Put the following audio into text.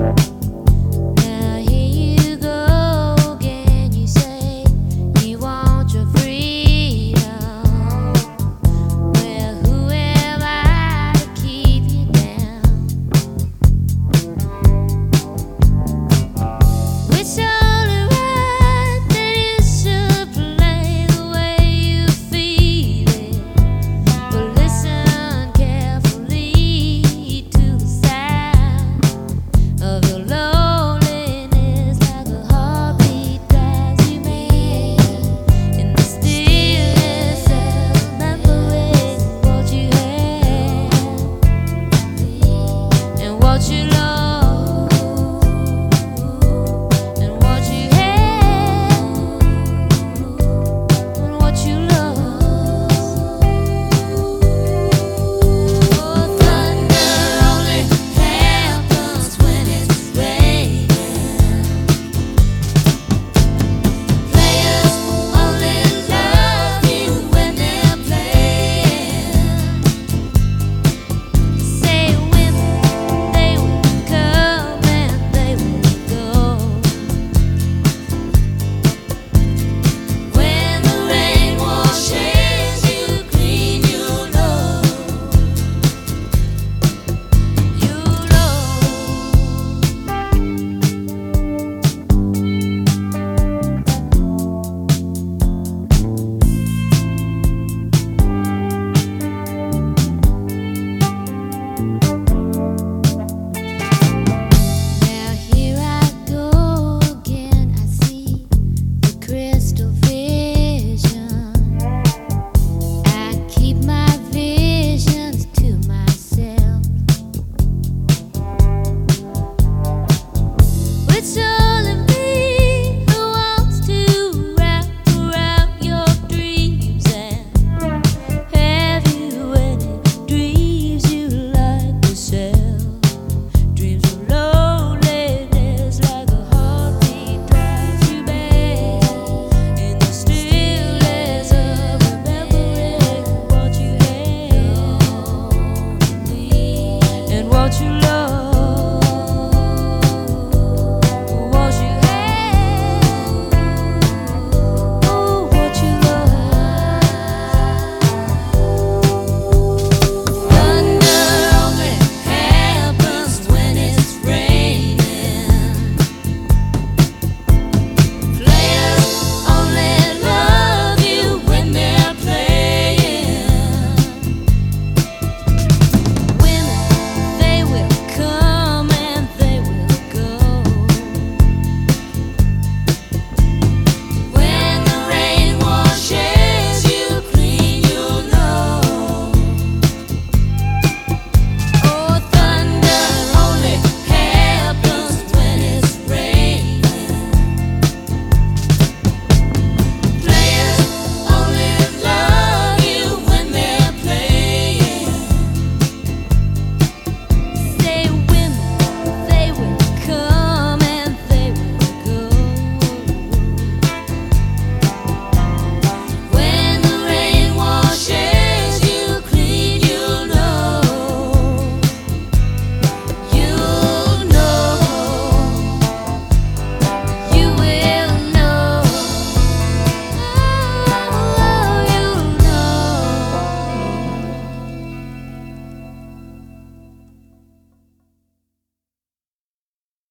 Bye.